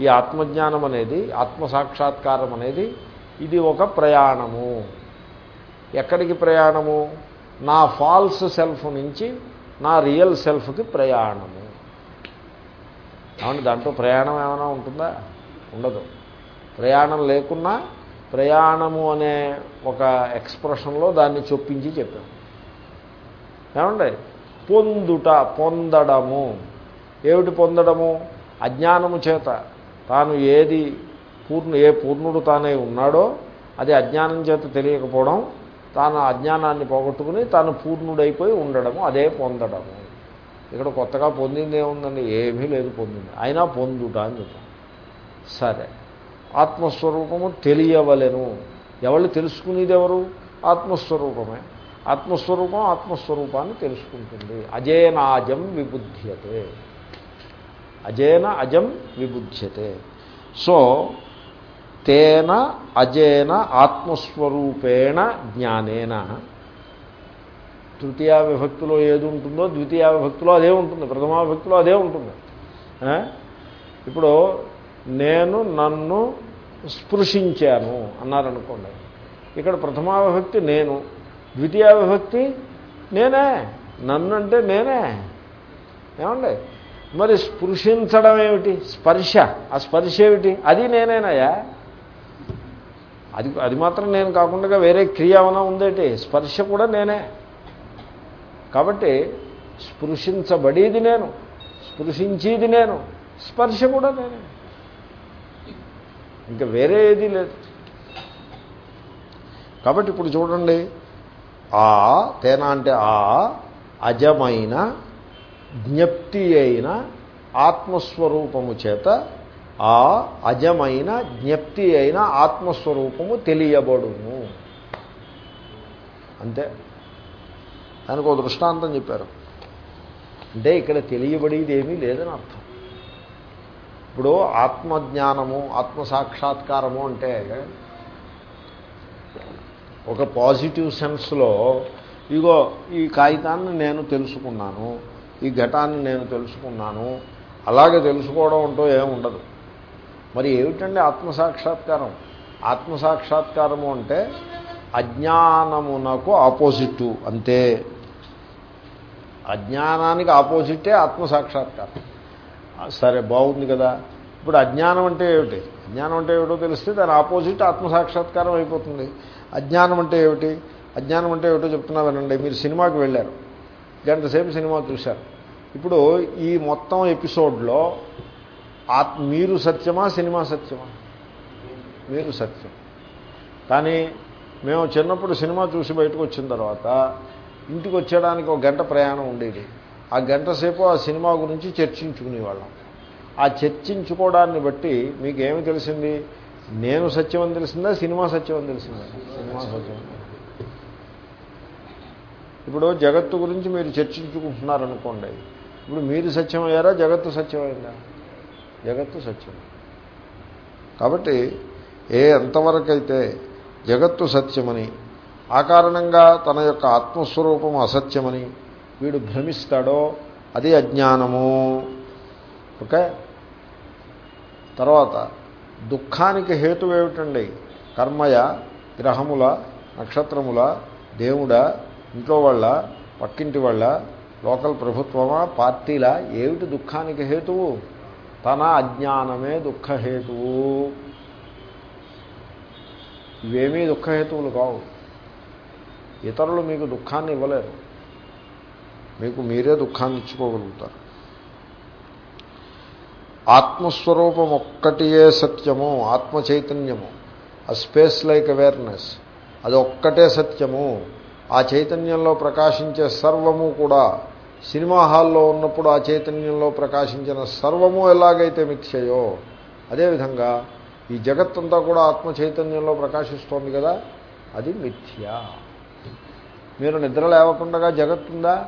ఈ ఆత్మజ్ఞానం అనేది ఆత్మసాక్షాత్కారం అనేది ఇది ఒక ప్రయాణము. ఎక్కడికి ప్రయాణము? నా ఫాల్స్ సెల్ఫ్ నుంచి నా రియల్ సెల్ఫ్కి ప్రయాణము. కాబట్టి దాంట్లో ప్రయాణం ఏమైనా ఉంటుందా? ఉండదు. ప్రయాణం లేకున్నా ప్రయాణము అనే ఒక ఎక్స్ప్రెషన్లో దాన్ని చొప్పించి చెప్పాము ఏమండి? పొందుట పొందడము. ఏమిటి పొందడము? అజ్ఞానము చేత. తాను ఏది పూర్ణ ఏ పూర్ణుడు తానే ఉన్నాడో అది అజ్ఞానం చేత తెలియకపోవడం తాను అజ్ఞానాన్ని పోగొట్టుకుని తాను పూర్ణుడైపోయి ఉండడము అదే పొందడము. ఇక్కడ కొత్తగా పొందింది ఏముందండి? ఏమీ లేదు పొందింది. అయినా పొందుట అని చెప్పాం సరే. ఆత్మస్వరూపము తెలియవలెను. ఎవరు తెలుసుకునేది ఎవరు? ఆత్మస్వరూపమే. ఆత్మస్వరూపం ఆత్మస్వరూపాన్ని తెలుసుకుంటుంది. అజేనాజం విబుధ్యతే. అజేన అజం విబుధ్యతే. సో తేన అజేన ఆత్మస్వరూపేణ జ్ఞానేన. తృతీయ విభక్తిలో ఏది ఉంటుందో ద్వితీయ విభక్తిలో అదే ఉంటుంది. ప్రథమా విభక్తిలో అదే ఉంటుంది. ఇప్పుడు నేను నన్ను స్పృశించాను అన్నారనుకోండి. ఇక్కడ ప్రథమా విభక్తి నేను. ద్వితీయ విభక్తి నేనే. నన్ను అంటే నేనే. ఏమండి? మరి స్పృశించడం ఏమిటి? స్పర్శ. ఆ స్పర్శ ఏమిటి? అది నేనేనాయా అది అది మాత్రం నేను కాకుండా వేరే క్రియ ఏమైనా ఉందేటి? స్పర్శ కూడా నేనే. కాబట్టి స్పృశించబడేది నేను. స్పృశించేది నేను. స్పర్శ కూడా నేనే. ఇంకా వేరే ఏది లేదు. కాబట్టి ఇప్పుడు చూడండి. ఆ తేనా అంటే ఆ అజమైన జ్ఞప్తి అయిన ఆత్మస్వరూపము చేత ఆ అజమైన జ్ఞప్తి అయిన ఆత్మస్వరూపము తెలియబడును. అంతే. దానికి ఒక దృష్టాంతం చెప్పారు. అంటే ఇక్కడ తెలియబడేది ఏమీ లేదని అర్థం. ఇప్పుడు ఆత్మజ్ఞానము ఆత్మసాక్షాత్కారము అంటే ఒక పాజిటివ్ సెన్స్లో ఇగో ఈ కాగితాన్ని నేను తెలుసుకున్నాను ఈ ఘటాన్ని నేను తెలుసుకున్నాను అలాగే తెలుసుకోవడం అంటూ ఏముండదు మరి ఏమిటండి ఆత్మసాక్షాత్కారం? ఆత్మసాక్షాత్కారము అంటే అజ్ఞానమునకు ఆపోజిట్ అంతే. అజ్ఞానానికి ఆపోజిటే ఆత్మసాక్షాత్కారం. సరే బాగుంది కదా. ఇప్పుడు అజ్ఞానం అంటే ఏమిటి? అజ్ఞానం అంటే ఏమిటో తెలిస్తే దాని ఆపోజిట్ ఆత్మసాక్షాత్కారం అయిపోతుంది. అజ్ఞానం అంటే ఏమిటి? అజ్ఞానం అంటే ఏమిటో చెప్తున్నా వినండి. మీరు సినిమాకి వెళ్ళారు. గంట సేపు సినిమా చూశారు. ఇప్పుడు ఈ మొత్తం ఎపిసోడ్లో ఆత్ మీరు సత్యమా సినిమా సత్యమా? మీరు సత్యం. కానీ మేము చిన్నప్పుడు సినిమా చూసి బయటకు వచ్చిన తర్వాత ఇంటికి వచ్చేయడానికి ఒక గంట ప్రయాణం ఉండేది. ఆ గంట సేపు ఆ సినిమా గురించి చర్చించుకునేవాళ్ళం. ఆ చర్చించుకోవడాన్ని బట్టి మీకు ఏమి తెలిసింది? నేను సత్యం అని తెలిసిందా? సినిమా సత్యం అని తెలిసిందా? సినిమా సత్యం. ఇప్పుడు జగత్తు గురించి మీరు చర్చించుకుంటున్నారనుకోండి. ఇప్పుడు మీరు సత్యమయ్యారా? జగత్తు సత్యమైందా? జగత్తు సత్యం. కాబట్టి ఏ ఎంతవరకైతే జగత్తు సత్యమని ఆ కారణంగా తన యొక్క ఆత్మస్వరూపం అసత్యమని వీడు భ్రమిస్తాడో అది అజ్ఞానము. ఓకే? తర్వాత దుఃఖానికి హేతు ఏమిటండి? కర్మయ గ్రహముల నక్షత్రముల దేవుడ ఇంట్లో వాళ్ళ పక్కింటి వాళ్ళ లోకల్ ప్రభుత్వమా పార్టీలా ఏమిటి దుఃఖానికి హేతువు? తన అజ్ఞానమే దుఃఖహేతువు ఇవేమీ దుఃఖహేతువులు కావు. ఇతరులు మీకు దుఃఖాన్ని ఇవ్వలేరు. మీకు మీరే దుఃఖాన్ని ఇచ్చుకోగలుగుతారు. ఆత్మస్వరూపం ఒక్కటియే సత్యము ఆత్మ చైతన్యము ఆ స్పేస్ లైక్ అవేర్నెస్ అది ఒక్కటే సత్యము. ఆ చైతన్యంలో ప్రకాశించే సర్వము కూడా సినిమా హాల్లో ఉన్నప్పుడు ఆ చైతన్యంలో ప్రకాశించిన సర్వము ఎలాగైతే మిథ్యయో అదేవిధంగా ఈ జగత్తంతా కూడా ఆత్మ చైతన్యంలో ప్రకాశిస్తోంది కదా అది మిథ్య. మీరు నిద్ర లేవకుండా జగత్తుందా?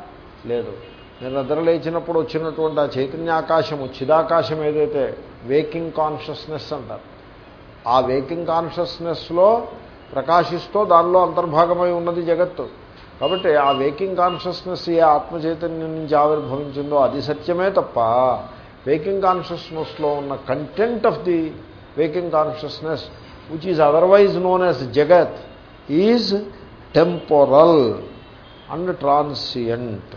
లేదు. నేను నిద్ర లేచినప్పుడు వచ్చినటువంటి ఆ చైతన్యాకాశము చిదాకాశం ఏదైతే వేకింగ్ కాన్షియస్నెస్ అంటారు ఆ వేకింగ్ కాన్షియస్నెస్లో ప్రకాశిస్తూ దానిలో అంతర్భాగమై ఉన్నది జగత్తు. కాబట్టి ఆ వేకింగ్ కాన్షియస్నెస్ ఏ ఆత్మ చైతన్యం నుంచి ఆవిర్భవించిందో అది సత్యమే తప్ప వేకింగ్ కాన్షియస్నెస్లో ఉన్న content of the waking consciousness which is otherwise known as jagat is temporal and transient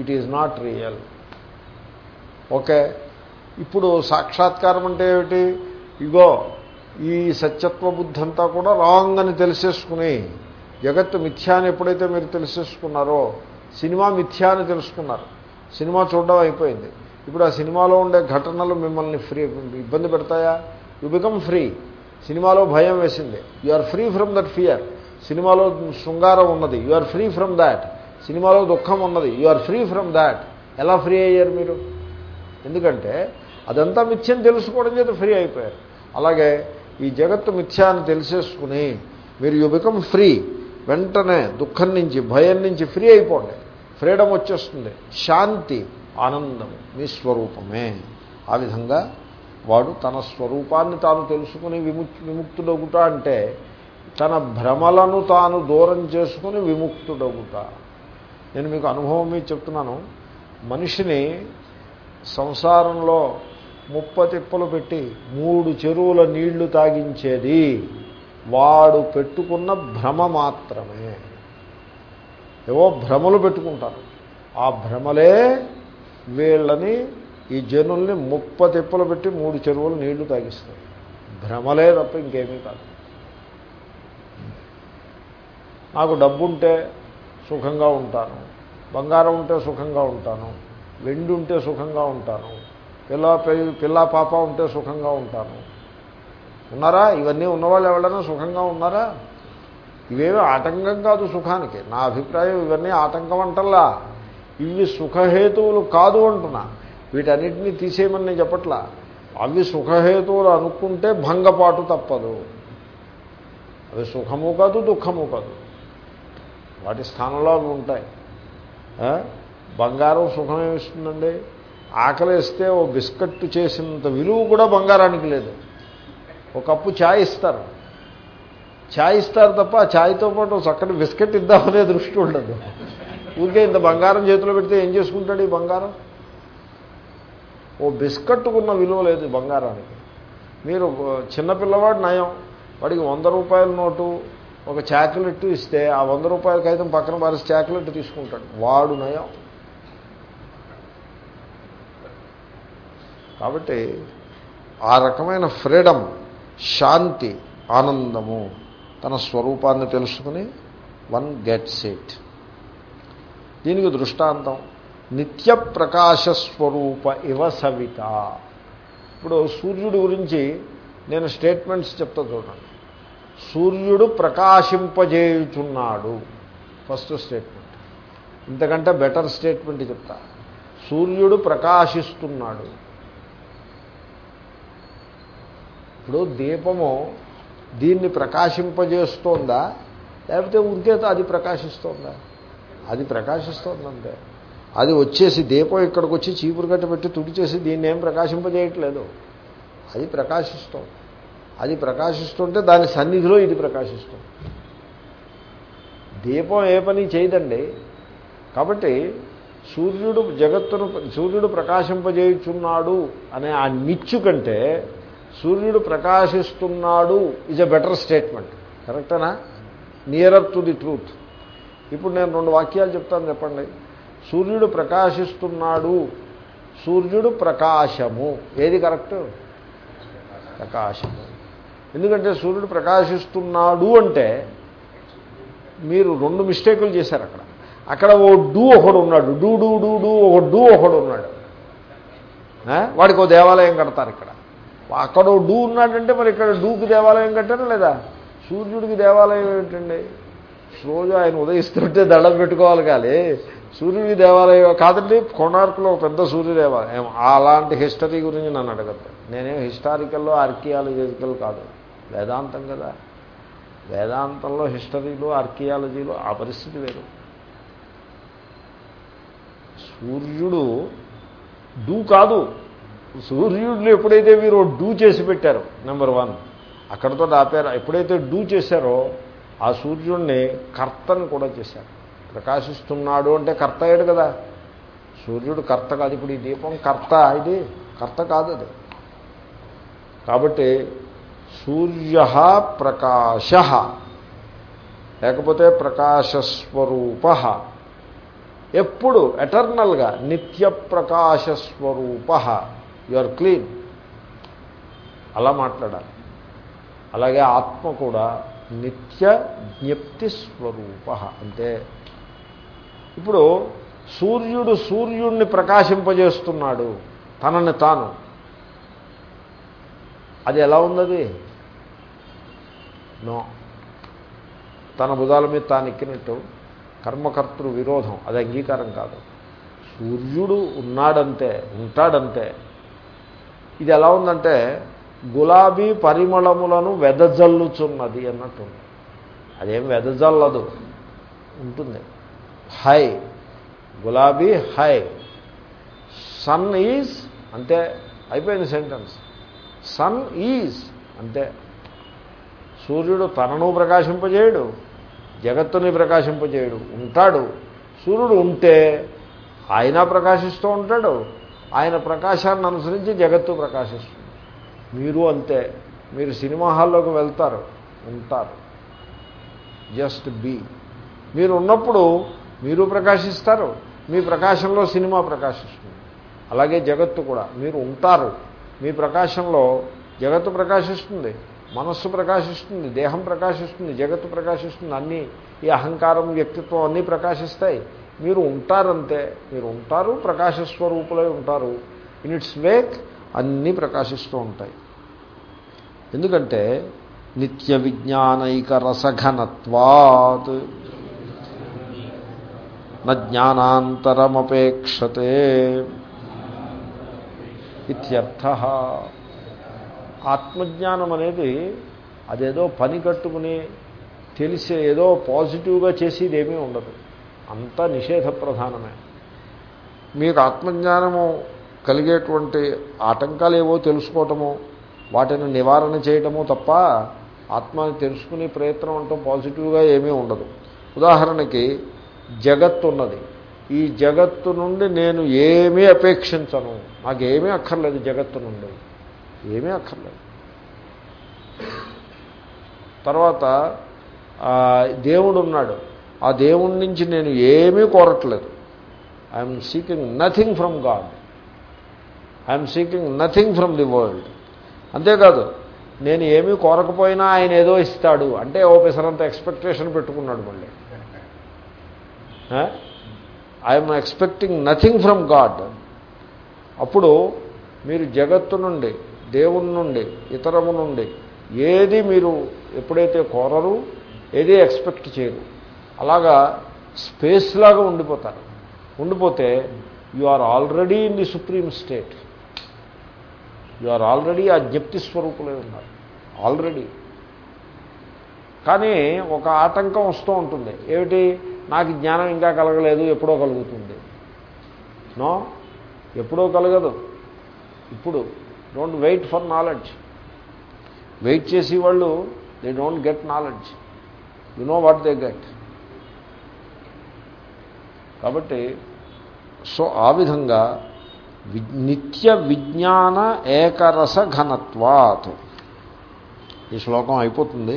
it is not real. Okay ఇప్పుడు సాక్షాత్కారం అంటే ఏమిటి? ఇగో ఈ సత్యత్వ బుద్ధి అంతా కూడా రాంగ్ అని తెలిసేసుకుని జగత్తు మిథ్యా అని ఎప్పుడైతే మీరు తెలిసేసుకున్నారో సినిమా మిథ్యా అని తెలుసుకున్నారు. సినిమా చూడడం అయిపోయింది. ఇప్పుడు ఆ సినిమాలో ఉండే ఘటనలు మిమ్మల్ని ఫ్రీ ఇబ్బంది పెడతాయా? యు బికమ్ ఫ్రీ సినిమాలో భయం వేసింది. You are free from that fear సినిమాలో శృంగారం ఉన్నది. You are free from that సినిమాలో దుఃఖం ఉన్నది. You are free from that ఎలా ఫ్రీ అయ్యారు మీరు? ఎందుకంటే అదంతా మిథ్యని తెలుసుకోవడం చేత ఫ్రీ అయిపోయారు. అలాగే ఈ జగత్తు మిథ్యా అని తెలిసేసుకుని మీరు యు బికమ్ ఫ్రీ వెంటనే దుఃఖం నుంచి భయం నుంచి ఫ్రీ అయిపోండి. ఫ్రీడమ్ వచ్చేస్తుంది. శాంతి ఆనందం మీ స్వరూపమే. ఆ విధంగా వాడు తన స్వరూపాన్ని తాను తెలుసుకుని విముక్ విముక్తుడగుట అంటే తన భ్రమలను తాను దూరం చేసుకుని విముక్తుడగుట. నేను మీకు అనుభవం మీద చెప్తున్నాను. మనిషిని సంసారంలో ముప్ప తిప్పలు పెట్టి మూడు చెరువుల నీళ్ళు తాగించేది వాడు పెట్టుకున్న భ్రమ మాత్రమే. ఏవో భ్రమలు పెట్టుకుంటారు. ఆ భ్రమలే వీళ్ళని ఈ జనుల్ని ముప్ప తిప్పలు పెట్టి మూడు చెరువులు నీళ్ళు తాగిస్తాయి. భ్రమలే తప్ప ఇంకేమీ కాదు. నాకు డబ్బుంటే సుఖంగా ఉంటాను. బంగారం ఉంటే సుఖంగా ఉంటాను. వెండి ఉంటే సుఖంగా ఉంటాను. పిల్ల పిల్ల పాప ఉంటే సుఖంగా ఉంటాను. ఉన్నారా? ఇవన్నీ ఉన్నవాళ్ళు ఎవరైనా సుఖంగా ఉన్నారా? ఇవేమి ఆటంకం కాదు సుఖానికి. నా అభిప్రాయం ఇవన్నీ ఆటంకం అంటల్లా. ఇవి సుఖహేతువులు కాదు అంటున్నా. వీటన్నిటినీ తీసేయమని నేను చెప్పట్లా. అవి సుఖహేతువులు అనుకుంటే భంగపాటు తప్పదు. అవి సుఖము కాదు దుఃఖము కాదు. వాటి స్థానంలో అవి ఉంటాయి. బంగారం సుఖం ఏమిస్తుందండి ఆకలిస్తే ఓ బిస్కట్ చేసినంత విలువ కూడా బంగారానికి లేదు. ఒక కప్పు ఛాయ్ ఇస్తారు. ఛాయ్ ఇస్తారు తప్ప ఛాయ్తో పాటు చక్కటి బిస్కెట్ ఇద్దామనే దృష్టి ఉండదు. ఊరికే ఇంత బంగారం చేతిలో పెడితే ఏం చేసుకుంటాడు ఈ బంగారం? ఓ బిస్కట్టుకున్న విలువ లేదు బంగారానికి. మీరు చిన్నపిల్లవాడు నయం. వాడికి వంద రూపాయల నోటు ఒక చాక్లెట్ ఇస్తే ఆ వంద రూపాయల కాగితం పక్కన పారేసి చాక్లెట్ తీసుకుంటాడు. వాడు నయం. కాబట్టి ఆ రకమైన ఫ్రీడమ్ శాంతి ఆనందము తన స్వరూపాన్ని తెలుసుకుని వన్ గెట్స్ ఇట్. దీనికి దృష్టాంతం నిత్య ప్రకాశస్వరూప ఇవ సవిత. ఇప్పుడు సూర్యుడి గురించి నేను స్టేట్మెంట్స్ చెప్తా చూడండి. సూర్యుడు ప్రకాశింపజేయుచున్నాడు. First statement. ఇంతకంటే బెటర్ స్టేట్మెంట్ చెప్తా. సూర్యుడు ప్రకాశిస్తున్నాడు. ఇప్పుడు దీపము దీన్ని ప్రకాశింపజేస్తోందా? లేకపోతే ఉంటే అది ప్రకాశిస్తోందా? అది ప్రకాశిస్తోందంటే అది వచ్చేసి దీపం ఇక్కడికి వచ్చి చీపురు కట్ట పెట్టి తుడిచేసి దీన్ని ఏం ప్రకాశింపజేయట్లేదు. అది ప్రకాశిస్తోంది. అది ప్రకాశిస్తుంటే దాని సన్నిధిలో ఇది ప్రకాశిస్తుంది. దీపం ఏ పని చేయదండి. కాబట్టి సూర్యుడు జగత్తును సూర్యుడు ప్రకాశింపజేయుచున్నాడు అనే ఆ నిచ్చు కంటే సూర్యుడు ప్రకాశిస్తున్నాడు ఈజ్ ఎ బెటర్ స్టేట్మెంట్ కరెక్టేనా నియరర్ టు ది ట్రూత్ ఇప్పుడు నేను రెండు వాక్యాలు చెప్తాను చెప్పండి. సూర్యుడు ప్రకాశిస్తున్నాడు. సూర్యుడు ప్రకాశము. ఏది కరెక్ట్ ప్రకాశము. ఎందుకంటే సూర్యుడు ప్రకాశిస్తున్నాడు అంటే మీరు రెండు మిస్టేకులు చేశారు అక్కడ. అక్కడ ఓ డూ ఒకడు ఉన్నాడు. డూ డూ డూ డూ ఒక డూ ఒకడు ఉన్నాడు. వాడికి ఓ దేవాలయం కడతారు ఇక్కడ. అక్కడ ఓ డూ ఉన్నాడంటే మరి ఇక్కడ డూకి దేవాలయం కట్టారా లేదా? సూర్యుడికి దేవాలయం ఏమిటండి రోజు ఆయన ఉదయిస్తుంటే దండం పెట్టుకోవాలి కానీ సూర్యుడికి దేవాలయం కాదండి కొనార్కులో ఒక పెద్ద సూర్య దేవాలయం. అలాంటి హిస్టరీ గురించి నన్ను అడగద్దు. నేనేం హిస్టారికల్లో ఆర్కియాలజికల్ కాదు. వేదాంతం కదా. వేదాంతంలో హిస్టరీలు ఆర్కియాలజీలో ఆ పరిస్థితి వేరు. సూర్యుడు డూ కాదు. సూర్యుడిని ఎప్పుడైతే మీరు డూ చేసి పెట్టారో నెంబర్ వన్ అక్కడతో ఆపారు. ఎప్పుడైతే డూ చేశారో ఆ సూర్యుడిని కర్తను కూడా చేశారు. ప్రకాశిస్తున్నాడు అంటే కర్త అయ్యాడు కదా. సూర్యుడు కర్త కాదు. ఇప్పుడు ఈ దీపం కర్త ఇది. కర్త కాదు అది. కాబట్టి సూర్య ప్రకాశ. లేకపోతే ప్రకాశస్వరూప. ఎప్పుడు ఎటర్నల్గా నిత్య ప్రకాశస్వరూప యు ఆర్ క్లీన్. అలా మాట్లాడాలి. అలాగే ఆత్మ కూడా నిత్య జ్ఞప్తి స్వరూప అంటే ఇప్పుడు సూర్యుడు సూర్యుడిని ప్రకాశింపజేస్తున్నాడు తనని తాను. అది ఎలా ఉన్నది నో. తన భుజాల మీద తాను ఎక్కినట్టు కర్మకర్తృ విరోధం అది అంగీకారం కాదు. సూర్యుడు ఉన్నాడంతే ఉంటాడంతే ఇది ఎలా ఉందంటే గులాబీ పరిమళములను వెదజల్లుచున్నది అన్నట్టుంది. అదేం వెదజల్లదు ఉంటుంది. హై గులాబీ హై. సన్ ఈజ్ అంతే అయిపోయింది సెంటెన్స్ సన్ ఈజ్ అంతే సూర్యుడు తనను ప్రకాశింపజేయడు జగత్తుని ప్రకాశింపజేయడు ఉంటాడు. సూర్యుడు ఉంటే ఆయన ప్రకాశిస్తూ ఉంటాడు ఆయన ప్రకాశాన్ని అనుసరించి జగత్తు ప్రకాశిస్తుంది. మీరు అంతే మీరు సినిమా హాల్లోకి వెళ్తారు ఉంటారు. Just be. మీరు ఉన్నప్పుడు మీరు ప్రకాశిస్తారు మీ ప్రకాశంలో సినిమా ప్రకాశిస్తుంది. అలాగే జగత్తు కూడా మీరు ఉంటారు. మీ ప్రకాశంలో జగత్తు ప్రకాశిస్తుంది. మనస్సు ప్రకాశిస్తుంది దేహం ప్రకాశిస్తుంది జగత్తు ప్రకాశిస్తుంది అన్నీ ఈ అహంకారం వ్యక్తిత్వం అన్నీ ప్రకాశిస్తాయి. మీరు ఉంటారంతే మీరు ఉంటారు ప్రకాశస్వరూపులై ఉంటారు. ఇన్ ఇట్స్ వేక్ అన్నీ ప్రకాశిస్తూ ఉంటాయి. ఎందుకంటే నిత్య విజ్ఞానైక రసఘనత్వాత్ జ్ఞానాంతరమపేక్షతే. ఇత్యర్థ ఆత్మజ్ఞానం అనేది అదేదో పని కట్టుకుని తెలిసే ఏదో పాజిటివ్గా చేసేది ఏమీ ఉండదు. అంతా నిషేధ ప్రధానమే మీకు ఆత్మజ్ఞానము కలిగేటువంటి ఆటంకాలు ఏవో తెలుసుకోవటము వాటిని నివారణ చేయటము తప్ప ఆత్మని తెలుసుకునే ప్రయత్నం అంటూ పాజిటివ్గా ఏమీ ఉండదు. ఉదాహరణకి జగత్తు ఉన్నది ఈ జగత్తు నుండి నేను ఏమీ అపేక్షించను. నాకేమీ అక్కర్లేదు జగత్తు నుండి. ఏమీ అక్కర్లేదు. తర్వాత దేవుడు ఉన్నాడు. ఆ దేవుడి నుంచి నేను ఏమీ కోరట్లేదు. I'm seeking nothing from God I'm seeking nothing from the world అంతేకాదు నేను ఏమీ కోరకపోయినా ఆయన ఏదో ఇస్తాడు. అంటే ఓ పిసరంత ఎక్స్పెక్టేషన్ పెట్టుకున్నాడు మళ్ళీ. I'm expecting nothing from God అప్పుడు మీరు జగత్తు నుండి దేవుని నుండి ఇతరము నుండి ఏది మీరు ఎప్పుడైతే కోరరు ఏది ఎక్స్పెక్ట్ చేయరు. అలాగా స్పేస్ లాగా ఉండిపోతారు. ఉండిపోతే you are already in the supreme state. You are already ఆ జ్ఞప్తి స్వరూపులే ఉన్నారు. ఆల్రెడీ. కానీ ఒక ఆటంకం వస్తూ ఉంటుంది. ఏమిటి? నాకు జ్ఞానం ఇంకా కలగలేదు ఎప్పుడో కలుగుతుంది. నో? ఎప్పుడో కలగదు. ఇప్పుడు. Don't wait for knowledge wait చేసి వాళ్ళు they don't get knowledge you know what they get కాబట్టి సో ఆ విధంగా వి- నిత్య విజ్ఞాన ఏకరస ఘనత్వాత్ ఈ శ్లోకం అయిపోతుంది.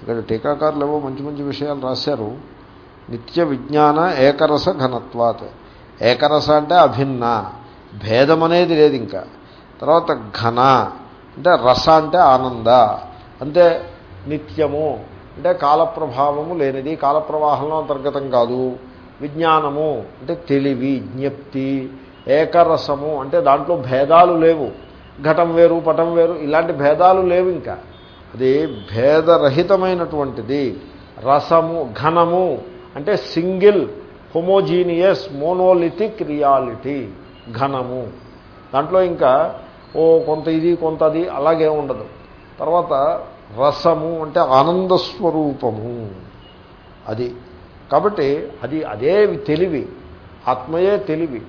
ఇక్కడ టీకాకారులు ఏవో మంచి మంచి విషయాలు రాశారు. నిత్య విజ్ఞాన ఏకరస ఘనత్వాత్ ఏకరస అంటే అభిన్న. భేదం అనేది లేదు ఇంకా తర్వాత ఘన అంటే రస అంటే ఆనంద అంటే నిత్యము అంటే కాలప్రభావము లేనిది కాలప్రవాహంలో అంతర్గతం కాదు. విజ్ఞానము అంటే తెలివి జ్ఞప్తి ఏకరసము అంటే దాంట్లో భేదాలు లేవు. ఘటం వేరు పటం వేరు ఇలాంటి భేదాలు లేవు ఇంకా. అది భేదరహితమైనటువంటిది. రసము ఘనము అంటే సింగిల్ హోమోజీనియస్ మోనోలిథిక్ రియాలిటీ ఘనము. దాంట్లో ఇంకా ఓ కొంత ఇది కొంత అది అలాగే ఉండదు. తర్వాత రసము అంటే ఆనంద స్వరూపము అది. కాబట్టి అది అదే తెలివి. ఆత్మయే తెలివి.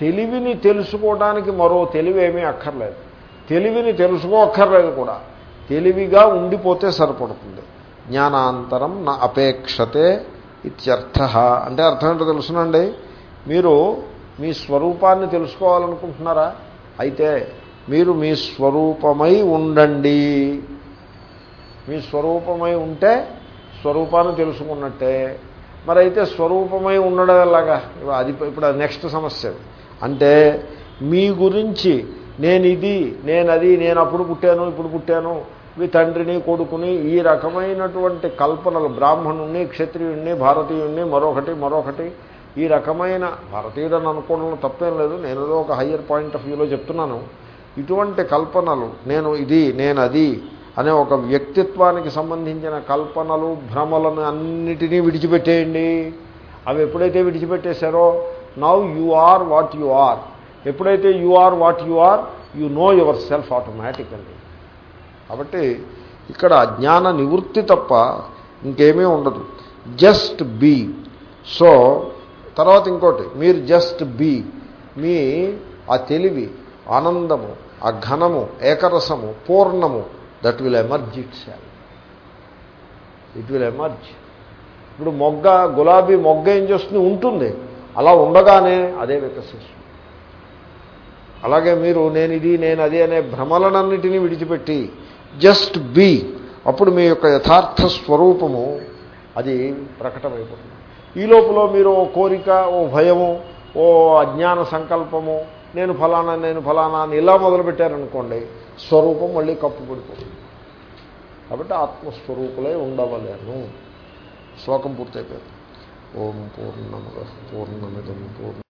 తెలివిని తెలుసుకోవడానికి మరో తెలివి ఏమీ అక్కర్లేదు. తెలివిని తెలుసుకోక్కర్లేదు కూడా. తెలివిగా ఉండిపోతే సరిపడుతుంది. జ్ఞానాంతరం నా అపేక్షతే ఇత్యర్థ. అంటే అర్థం ఏంటో తెలుసునండి? మీరు మీ స్వరూపాన్ని తెలుసుకోవాలనుకుంటున్నారా? అయితే మీరు మీ స్వరూపమై ఉండండి. మీ స్వరూపమై ఉంటే స్వరూపాన్ని తెలుసుకున్నట్టే. మరి అయితే స్వరూపమై ఉండడం ఎలాగా? అది ఇప్పుడు నెక్స్ట్ సమస్య అంటే మీ గురించి నేను ఇది నేను అది నేను అప్పుడు పుట్టాను ఇప్పుడు పుట్టాను మీ తండ్రిని కొడుకుని ఈ రకమైనటువంటి కల్పనలు బ్రాహ్మణుణ్ణి క్షత్రియుణ్ణి భారతీయుణ్ణి మరొకటి మరొకటి ఈ రకమైన భారతీయుడని అనుకోవడంలో తప్పేం లేదు. నేను ఏదో ఒక హయ్యర్ పాయింట్ ఆఫ్ వ్యూలో చెప్తున్నాను. ఇటువంటి కల్పనలు నేను ఇది నేను అది అనే ఒక వ్యక్తిత్వానికి సంబంధించిన కల్పనలు భ్రమలను అన్నిటినీ విడిచిపెట్టేయండి. అవి ఎప్పుడైతే విడిచిపెట్టేశారో now you are what you are ఎప్పుడైతే you are what you are you know yourself automatically కాబట్టి ఇక్కడ అజ్ఞాన నివృత్తి తప్ప ఇంకేమీ ఉండదు. జస్ట్ బీ సో తర్వాత ఇంకోటి మీరు జస్ట్ బీ మీ ఆ తెలివి ఆనందము ఆ ఘనము ఏకరసము పూర్ణము that will emerge itself it will emerge ఇప్పుడు మొగ్గ గులాబీ మొగ్గ ఏం చేస్తుంది? ఉంటుంది. అలా ఉండగానే అదే వికసిస్తుంది. అలాగే మీరు నేను ఇది నేను అది అనే భ్రమలనన్నిటినీ విడిచిపెట్టి జస్ట్ బీ అప్పుడు మీ యొక్క యథార్థ స్వరూపము అది ప్రకటమైపోతుంది. ఈ లోపల మీరు ఓ కోరిక ఓ భయము ఓ అజ్ఞాన సంకల్పము నేను ఫలానా నేను ఫలానా అని ఇలా మొదలుపెట్టారనుకోండి స్వరూపం మళ్ళీ కప్పు పడిపోతుంది. కాబట్టి ఆత్మస్వరూపులై ఉండవలేను. శ్లోకం పూర్తయిపోయింది. ఓం పూర్ణముద పూర్ణమిదం పూర్ణ